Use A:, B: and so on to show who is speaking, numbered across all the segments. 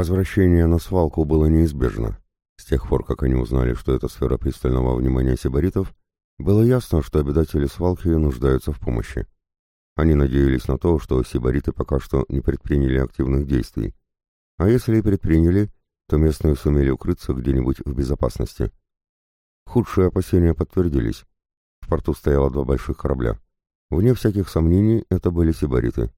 A: Возвращение на свалку было неизбежно. С тех пор, как они узнали, что это сфера пристального внимания сибаритов, было ясно, что обитатели свалки нуждаются в помощи. Они надеялись на то, что сибариты пока что не предприняли активных действий. А если и предприняли, то местные сумели укрыться где-нибудь в безопасности. Худшие опасения подтвердились. В порту стояло два больших корабля. Вне всяких сомнений, это были сибариты.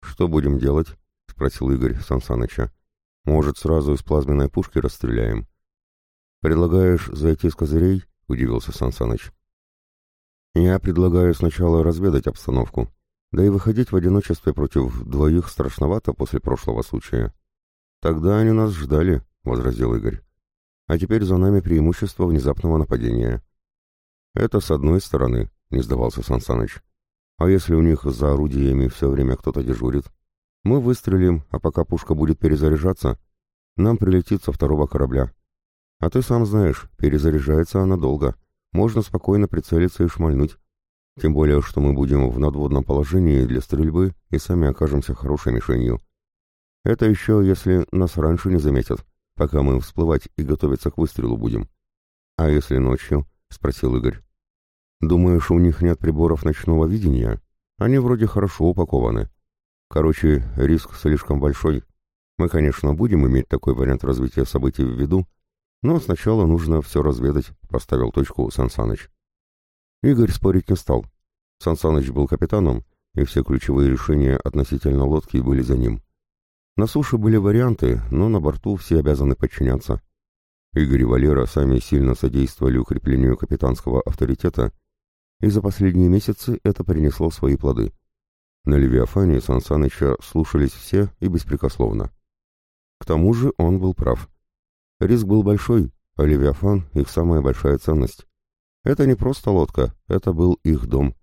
A: «Что будем делать?» — спросил Игорь Сансаныча. «Может, сразу из плазменной пушки расстреляем?» «Предлагаешь зайти с козырей?» — удивился Сансаныч. «Я предлагаю сначала разведать обстановку, да и выходить в одиночестве против двоих страшновато после прошлого случая». «Тогда они нас ждали», — возразил Игорь. «А теперь за нами преимущество внезапного нападения». «Это с одной стороны», — не сдавался Сансаныч. «А если у них за орудиями все время кто-то дежурит? Мы выстрелим, а пока пушка будет перезаряжаться, нам прилетит со второго корабля. А ты сам знаешь, перезаряжается она долго. Можно спокойно прицелиться и шмальнуть. Тем более, что мы будем в надводном положении для стрельбы и сами окажемся хорошей мишенью. Это еще если нас раньше не заметят, пока мы всплывать и готовиться к выстрелу будем. А если ночью? — спросил Игорь. Думаешь, у них нет приборов ночного видения? Они вроде хорошо упакованы. Короче, риск слишком большой. Мы, конечно, будем иметь такой вариант развития событий в виду, но сначала нужно все разведать, поставил точку Сансаныч. Игорь спорить не стал. Сансаныч был капитаном, и все ключевые решения относительно лодки были за ним. На суше были варианты, но на борту все обязаны подчиняться. Игорь и Валера сами сильно содействовали укреплению капитанского авторитета, и за последние месяцы это принесло свои плоды. На Левиафане Сансаныча слушались все и беспрекословно. К тому же он был прав. Риск был большой, а Левиафан — их самая большая ценность. Это не просто лодка, это был их дом.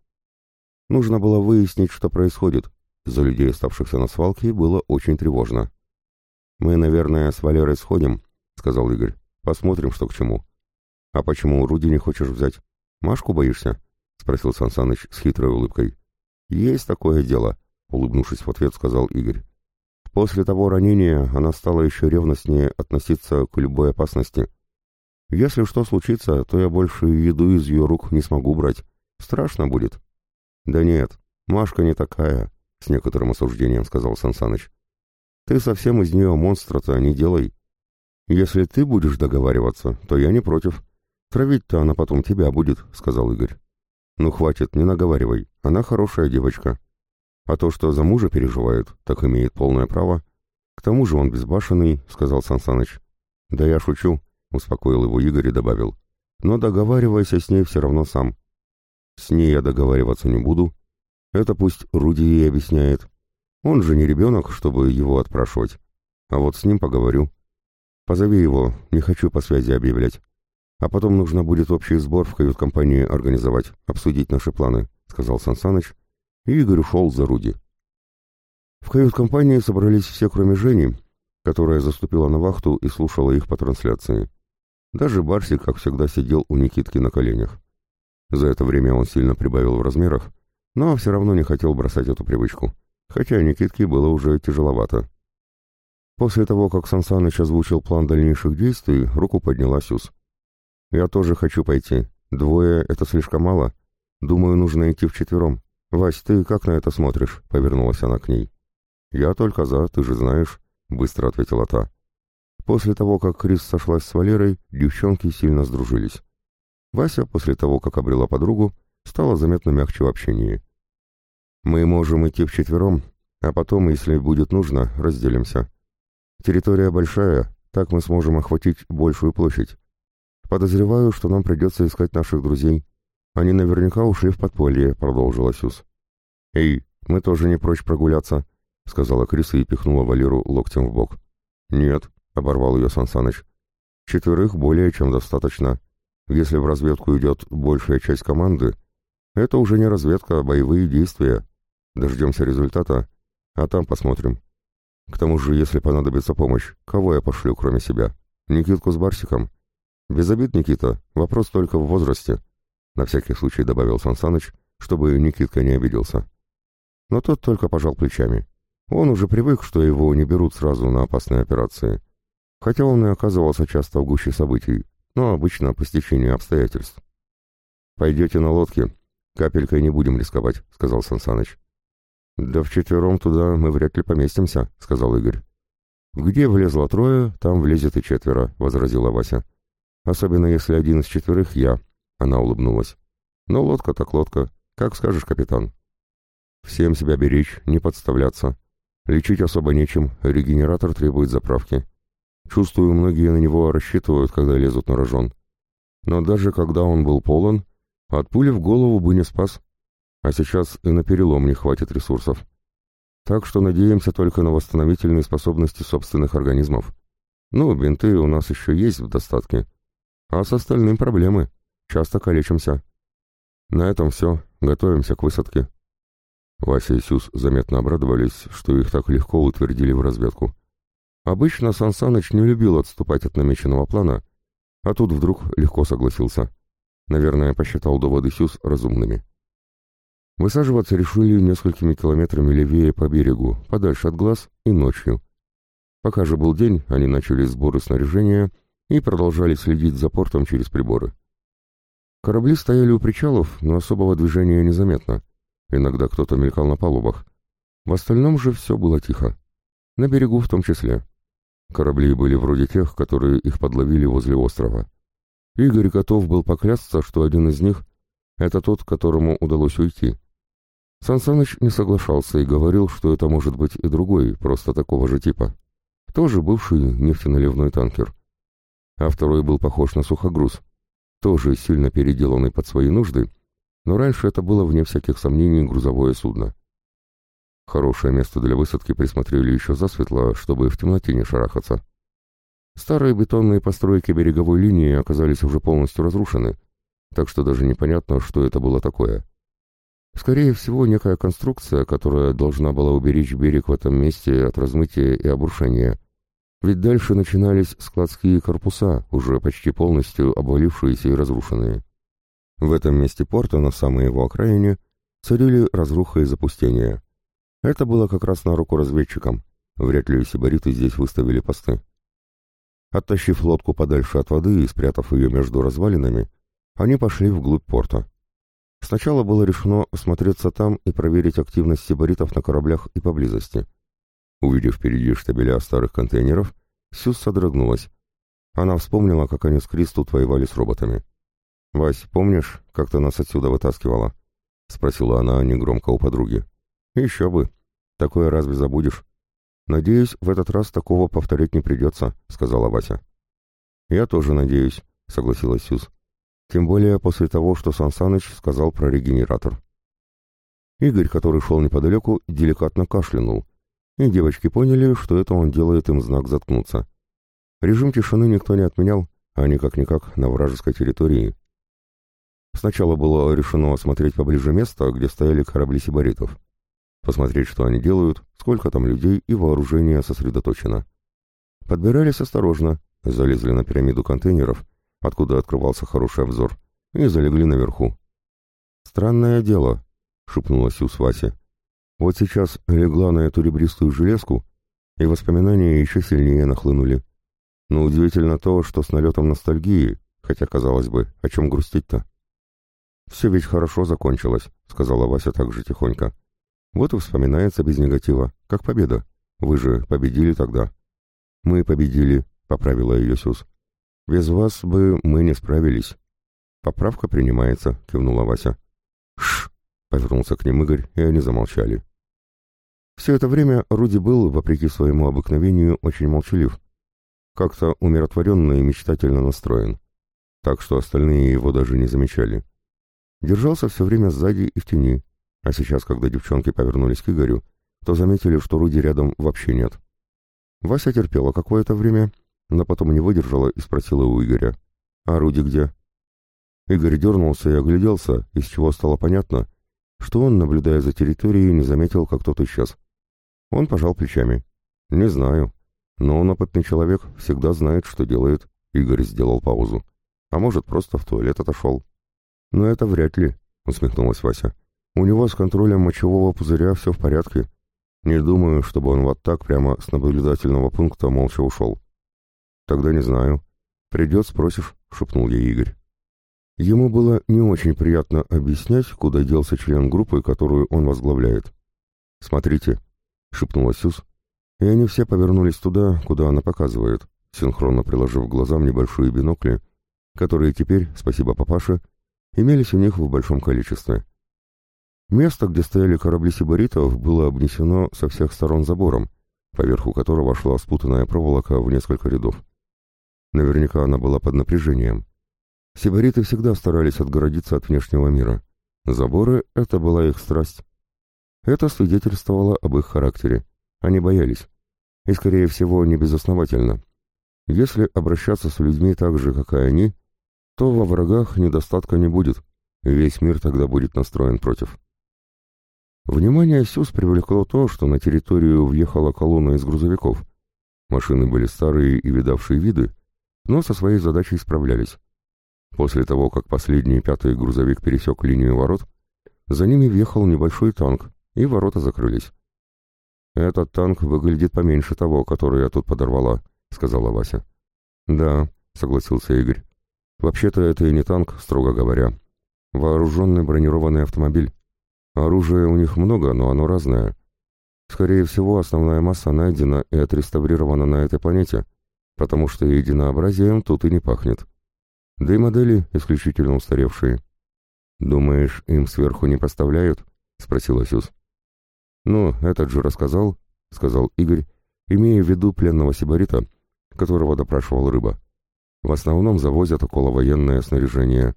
A: Нужно было выяснить, что происходит. За людей, оставшихся на свалке, было очень тревожно. «Мы, наверное, с Валерой сходим», — сказал Игорь. «Посмотрим, что к чему». «А почему Руди не хочешь взять? Машку боишься?» — спросил Сансаныч с хитрой улыбкой. «Есть такое дело», — улыбнувшись в ответ, сказал Игорь. После того ранения она стала еще ревностнее относиться к любой опасности. Если что случится, то я больше еду из ее рук не смогу брать. Страшно будет. Да нет, Машка не такая, с некоторым осуждением сказал Сансаныч. Ты совсем из нее монстра-то не делай. Если ты будешь договариваться, то я не против. Травить-то она потом тебя будет, сказал Игорь. Ну хватит, не наговаривай, она хорошая девочка. А то, что за мужа переживает, так имеет полное право. К тому же он безбашенный, — сказал Сансаныч. Да я шучу, — успокоил его Игорь и добавил. Но договаривайся с ней все равно сам. С ней я договариваться не буду. Это пусть Руди ей объясняет. Он же не ребенок, чтобы его отпрашивать. А вот с ним поговорю. Позови его, не хочу по связи объявлять. А потом нужно будет общий сбор в кают-компании организовать, обсудить наши планы, — сказал Сансаныч и Игорь ушел за Руди. В кают-компании собрались все, кроме Жени, которая заступила на вахту и слушала их по трансляции. Даже Барсик, как всегда, сидел у Никитки на коленях. За это время он сильно прибавил в размерах, но все равно не хотел бросать эту привычку, хотя Никитке было уже тяжеловато. После того, как Сансаныч озвучил план дальнейших действий, руку подняла Сюз. «Я тоже хочу пойти. Двое — это слишком мало. Думаю, нужно идти вчетвером. «Вась, ты как на это смотришь?» — повернулась она к ней. «Я только за, ты же знаешь», — быстро ответила та. После того, как Крис сошлась с Валерой, девчонки сильно сдружились. Вася, после того, как обрела подругу, стала заметно мягче в общении. «Мы можем идти вчетвером, а потом, если будет нужно, разделимся. Территория большая, так мы сможем охватить большую площадь. Подозреваю, что нам придется искать наших друзей. «Они наверняка ушли в подполье», — продолжила Сюз. «Эй, мы тоже не прочь прогуляться», — сказала Криса и пихнула Валеру локтем в бок. «Нет», — оборвал ее Сансаныч. «Четверых более чем достаточно. Если в разведку идет большая часть команды, это уже не разведка, а боевые действия. Дождемся результата, а там посмотрим. К тому же, если понадобится помощь, кого я пошлю, кроме себя? Никитку с Барсиком? Без обид, Никита, вопрос только в возрасте. На всякий случай добавил Сансаныч, чтобы Никитка не обиделся. Но тот только пожал плечами. Он уже привык, что его не берут сразу на опасные операции. Хотя он и оказывался часто в гуще событий, но обычно по стечению обстоятельств. «Пойдете на лодке. Капелькой не будем рисковать», — сказал Сансаныч. «Да вчетвером туда мы вряд ли поместимся», — сказал Игорь. «Где влезло трое, там влезет и четверо», — возразила Вася. «Особенно если один из четверых я», — она улыбнулась. «Но лодка так лодка. Как скажешь, капитан». «Всем себя беречь, не подставляться. Лечить особо нечем, регенератор требует заправки. Чувствую, многие на него рассчитывают, когда лезут на рожон. Но даже когда он был полон, от пули в голову бы не спас. А сейчас и на перелом не хватит ресурсов. Так что надеемся только на восстановительные способности собственных организмов. Ну, бинты у нас еще есть в достатке. А с остальным проблемы. Часто калечимся. На этом все. Готовимся к высадке. Вася и Сюз заметно обрадовались, что их так легко утвердили в разведку. Обычно Сан Саныч не любил отступать от намеченного плана, а тут вдруг легко согласился. Наверное, посчитал доводы Сюз разумными. Высаживаться решили несколькими километрами левее по берегу, подальше от глаз и ночью. Пока же был день, они начали сборы снаряжения и продолжали следить за портом через приборы. Корабли стояли у причалов, но особого движения незаметно. Иногда кто-то мелькал на палубах. В остальном же все было тихо. На берегу в том числе. Корабли были вроде тех, которые их подловили возле острова. Игорь готов был поклясться, что один из них — это тот, которому удалось уйти. Сансаныч не соглашался и говорил, что это может быть и другой, просто такого же типа. Тоже бывший нефтеналивной танкер. А второй был похож на сухогруз, тоже сильно переделанный под свои нужды, но раньше это было, вне всяких сомнений, грузовое судно. Хорошее место для высадки присмотрели еще засветло, чтобы в темноте не шарахаться. Старые бетонные постройки береговой линии оказались уже полностью разрушены, так что даже непонятно, что это было такое. Скорее всего, некая конструкция, которая должна была уберечь берег в этом месте от размытия и обрушения. Ведь дальше начинались складские корпуса, уже почти полностью обвалившиеся и разрушенные. В этом месте порта, на самой его окраине, царили разруха и запустение. Это было как раз на руку разведчикам. Вряд ли сибариты здесь выставили посты. Оттащив лодку подальше от воды и спрятав ее между развалинами, они пошли вглубь порта. Сначала было решено осмотреться там и проверить активность сибаритов на кораблях и поблизости. Увидев впереди штабеля старых контейнеров, Сюз содрогнулась. Она вспомнила, как они с Кристут воевали с роботами. «Вась, помнишь, как ты нас отсюда вытаскивала?» — спросила она негромко у подруги. «Еще бы. Такое разве забудешь?» «Надеюсь, в этот раз такого повторять не придется», — сказала Вася. «Я тоже надеюсь», — согласилась Сюз. Тем более после того, что Сансаныч сказал про регенератор. Игорь, который шел неподалеку, деликатно кашлянул, и девочки поняли, что это он делает им знак заткнуться. Режим тишины никто не отменял, а они как-никак на вражеской территории. Сначала было решено осмотреть поближе место, где стояли корабли сибаритов. Посмотреть, что они делают, сколько там людей и вооружения сосредоточено. Подбирались осторожно, залезли на пирамиду контейнеров — откуда открывался хороший обзор, и залегли наверху. «Странное дело», — шепнула Сюз Вася. «Вот сейчас легла на эту ребристую железку, и воспоминания еще сильнее нахлынули. Но удивительно то, что с налетом ностальгии, хотя, казалось бы, о чем грустить-то?» «Все ведь хорошо закончилось», — сказала Вася также тихонько. «Вот и вспоминается без негатива, как победа. Вы же победили тогда». «Мы победили», — поправила ее Сюз. Без вас бы мы не справились. Поправка принимается, кивнула Вася. Шш! Повернулся к ним Игорь, и они замолчали. Все это время Руди был, вопреки своему обыкновению, очень молчалив. Как-то умиротворенно и мечтательно настроен. Так что остальные его даже не замечали. Держался все время сзади и в тени. А сейчас, когда девчонки повернулись к Игорю, то заметили, что Руди рядом вообще нет. Вася терпела какое-то время, но потом не выдержала и спросила у Игоря, «А Руди где?» Игорь дернулся и огляделся, из чего стало понятно, что он, наблюдая за территорией, не заметил, как тот исчез. Он пожал плечами. «Не знаю. Но он опытный человек, всегда знает, что делает». Игорь сделал паузу. «А может, просто в туалет отошел». «Но это вряд ли», — усмехнулась Вася. «У него с контролем мочевого пузыря все в порядке. Не думаю, чтобы он вот так прямо с наблюдательного пункта молча ушел. Тогда не знаю. Придет, спросишь, шепнул ей Игорь. Ему было не очень приятно объяснять, куда делся член группы, которую он возглавляет. «Смотрите», — шепнула Сюз, и они все повернулись туда, куда она показывает, синхронно приложив глазам небольшие бинокли, которые теперь, спасибо папаше, имелись у них в большом количестве. Место, где стояли корабли сибаритов, было обнесено со всех сторон забором, поверху которого шла спутанная проволока в несколько рядов. Наверняка она была под напряжением. Сибариты всегда старались отгородиться от внешнего мира. Заборы — это была их страсть. Это свидетельствовало об их характере. Они боялись. И, скорее всего, не безосновательно. Если обращаться с людьми так же, как и они, то во врагах недостатка не будет, весь мир тогда будет настроен против. Внимание Сюз привлекло то, что на территорию въехала колонна из грузовиков. Машины были старые и видавшие виды, но со своей задачей справлялись. После того, как последний пятый грузовик пересек линию ворот, за ними въехал небольшой танк, и ворота закрылись. «Этот танк выглядит поменьше того, который я тут подорвала», — сказала Вася. «Да», — согласился Игорь. «Вообще-то это и не танк, строго говоря. Вооруженный бронированный автомобиль. Оружия у них много, но оно разное. Скорее всего, основная масса найдена и отреставрирована на этой планете, потому что единообразием тут и не пахнет. Да и модели исключительно устаревшие. «Думаешь, им сверху не поставляют?» — спросил Асюс. «Ну, этот же рассказал», — сказал Игорь, имея в виду пленного сибарита, которого допрашивал рыба. «В основном завозят околовоенное снаряжение.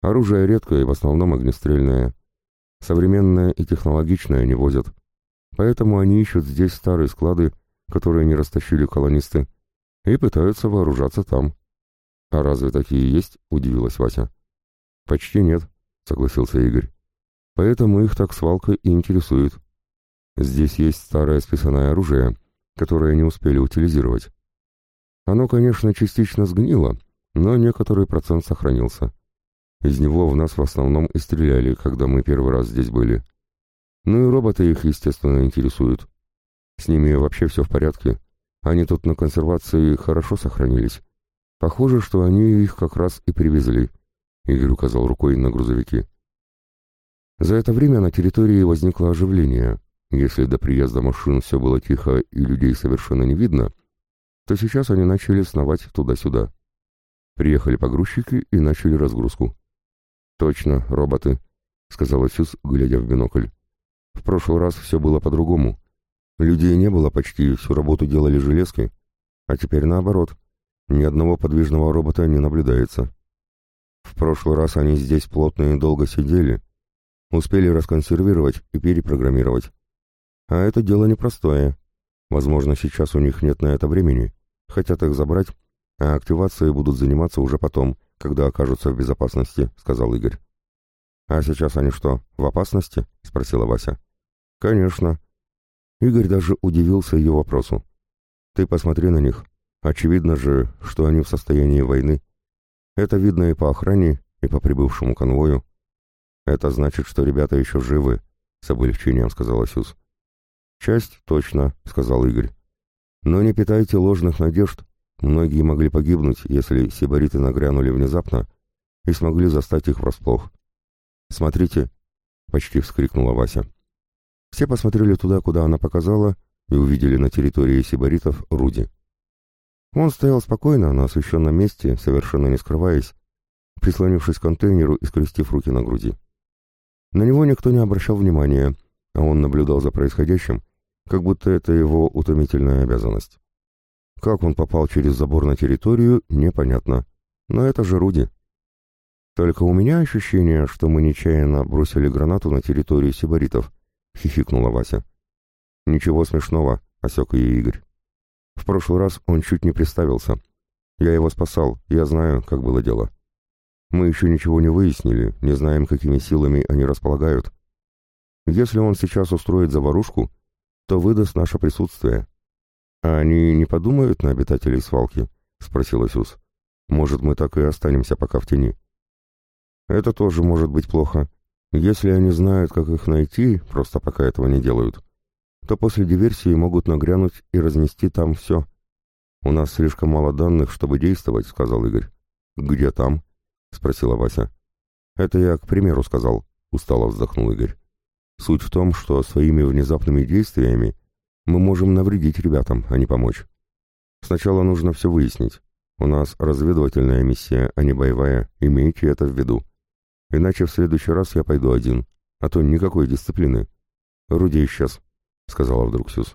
A: Оружие редкое и в основном огнестрельное. Современное и технологичное не возят. Поэтому они ищут здесь старые склады, которые не растащили колонисты, и пытаются вооружаться там. «А разве такие есть?» — удивилась Вася. «Почти нет», — согласился Игорь. «Поэтому их так свалка и интересует. Здесь есть старое списанное оружие, которое не успели утилизировать. Оно, конечно, частично сгнило, но некоторый процент сохранился. Из него в нас в основном и стреляли, когда мы первый раз здесь были. Ну и роботы их, естественно, интересуют. С ними вообще все в порядке. Они тут на консервации хорошо сохранились. Похоже, что они их как раз и привезли. Игорь указал рукой на грузовики. За это время на территории возникло оживление. Если до приезда машин все было тихо и людей совершенно не видно, то сейчас они начали сновать туда-сюда. Приехали погрузчики и начали разгрузку. «Точно, роботы», — сказал Сюз, глядя в бинокль. «В прошлый раз все было по-другому. Людей не было почти, всю работу делали железки. А теперь наоборот. Ни одного подвижного робота не наблюдается. В прошлый раз они здесь плотно и долго сидели, успели расконсервировать и перепрограммировать. А это дело непростое. Возможно, сейчас у них нет на это времени. Хотят их забрать, а активацией будут заниматься уже потом, когда окажутся в безопасности, сказал Игорь. А сейчас они что, в опасности? спросила Вася. Конечно. Игорь даже удивился ее вопросу. Ты посмотри на них. Очевидно же, что они в состоянии войны. Это видно и по охране, и по прибывшему конвою. Это значит, что ребята еще живы, — с облегчением сказала Сюз. Часть точно, — сказал Игорь. Но не питайте ложных надежд. Многие могли погибнуть, если сибариты нагрянули внезапно и смогли застать их врасплох. «Смотрите!» — почти вскрикнула Вася. Все посмотрели туда, куда она показала, и увидели на территории сибаритов Руди. Он стоял спокойно на освещенном месте, совершенно не скрываясь, прислонившись к контейнеру и скрестив руки на груди. На него никто не обращал внимания, а он наблюдал за происходящим, как будто это его утомительная обязанность. Как он попал через забор на территорию, непонятно. Но это же Руди. Только у меня ощущение, что мы нечаянно бросили гранату на территорию сибаритов, хихикнула Вася. Ничего смешного, осек ее Игорь. В прошлый раз он чуть не приставился. Я его спасал, я знаю, как было дело. Мы еще ничего не выяснили, не знаем, какими силами они располагают. Если он сейчас устроит заварушку, то выдаст наше присутствие. А они не подумают на обитателей свалки? — спросил Исус. Может, мы так и останемся пока в тени? Это тоже может быть плохо. Если они знают, как их найти, просто пока этого не делают, то после диверсии могут нагрянуть и разнести там все. У нас слишком мало данных, чтобы действовать, сказал Игорь. Где там? спросила Вася. Это я, к примеру, сказал, устало вздохнул Игорь. Суть в том, что своими внезапными действиями мы можем навредить ребятам, а не помочь. Сначала нужно все выяснить. У нас разведывательная миссия, а не боевая, имейте это в виду. Иначе в следующий раз я пойду один, а то никакой дисциплины. Руди исчез, — сказала вдруг Сюз.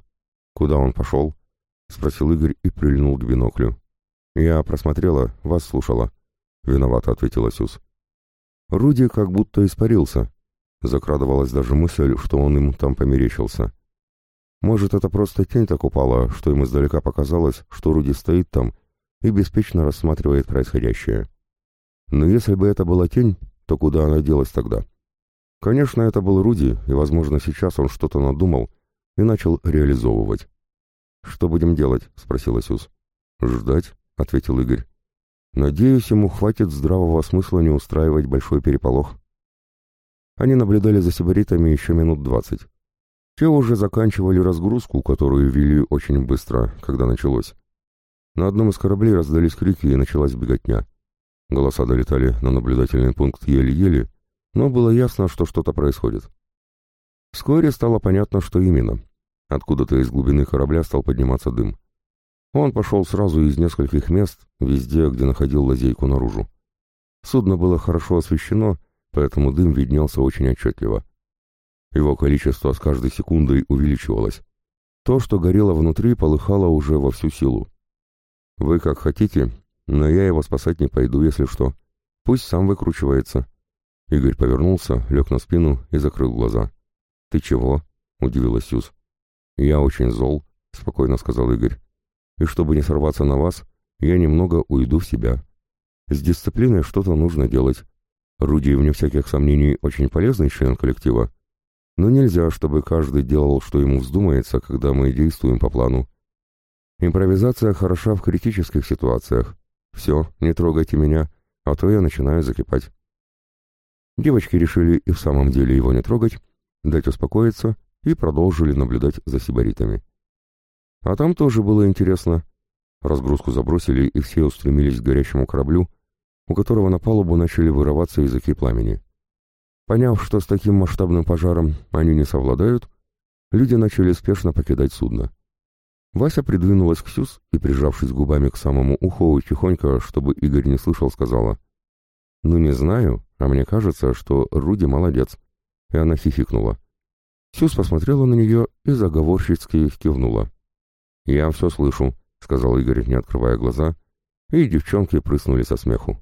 A: Куда он пошел? — спросил Игорь и прильнул к биноклю. Я просмотрела, вас слушала. Виновато ответила Сюз. Руди как будто испарился. Закрадывалась даже мысль, что он им там померещился. Может, это просто тень так упала, что им издалека показалось, что Руди стоит там и беспечно рассматривает происходящее. Но если бы это была тень, то куда она делась тогда? Конечно, это был Руди, и, возможно, сейчас он что-то надумал и начал реализовывать. «Что будем делать?» — спросил Сюз. «Ждать», — ответил Игорь. «Надеюсь, ему хватит здравого смысла не устраивать большой переполох». Они наблюдали за сибаритами еще минут двадцать. Те уже заканчивали разгрузку, которую вели очень быстро, когда началось. На одном из кораблей раздались крики и началась беготня. Голоса долетали на наблюдательный пункт еле-еле, но было ясно, что что-то происходит. Вскоре стало понятно, что именно. Откуда-то из глубины корабля стал подниматься дым. Он пошел сразу из нескольких мест, везде, где находил лазейку наружу. Судно было хорошо освещено, поэтому дым виднелся очень отчетливо. Его количество с каждой секундой увеличивалось. То, что горело внутри, полыхало уже во всю силу. «Вы как хотите, но я его спасать не пойду, если что. Пусть сам выкручивается». Игорь повернулся, лег на спину и закрыл глаза. «Ты чего?» — удивилась Сюз. «Я очень зол», — спокойно сказал Игорь. «И чтобы не сорваться на вас, я немного уйду в себя. С дисциплиной что-то нужно делать. Руди, вне всяких сомнений, очень полезный член коллектива, но нельзя, чтобы каждый делал, что ему вздумается, когда мы действуем по плану. Импровизация хороша в критических ситуациях. Все, не трогайте меня, а то я начинаю закипать. Девочки решили и в самом деле его не трогать, дать успокоиться и продолжили наблюдать за сибаритами. А там тоже было интересно. Разгрузку забросили, и все устремились к горящему кораблю, у которого на палубу начали вырываться языки пламени. Поняв, что с таким масштабным пожаром они не совладают, люди начали спешно покидать судно. Вася придвинулась к Сюз и, прижавшись губами к самому уху, тихонько, чтобы Игорь не слышал, сказала, «Ну, не знаю, а мне кажется, что Руди молодец». И она хихикнула. Сюз посмотрела на нее и заговорщицки кивнула. «Я все слышу», — сказал Игорь, не открывая глаза, и девчонки прыснули со смеху.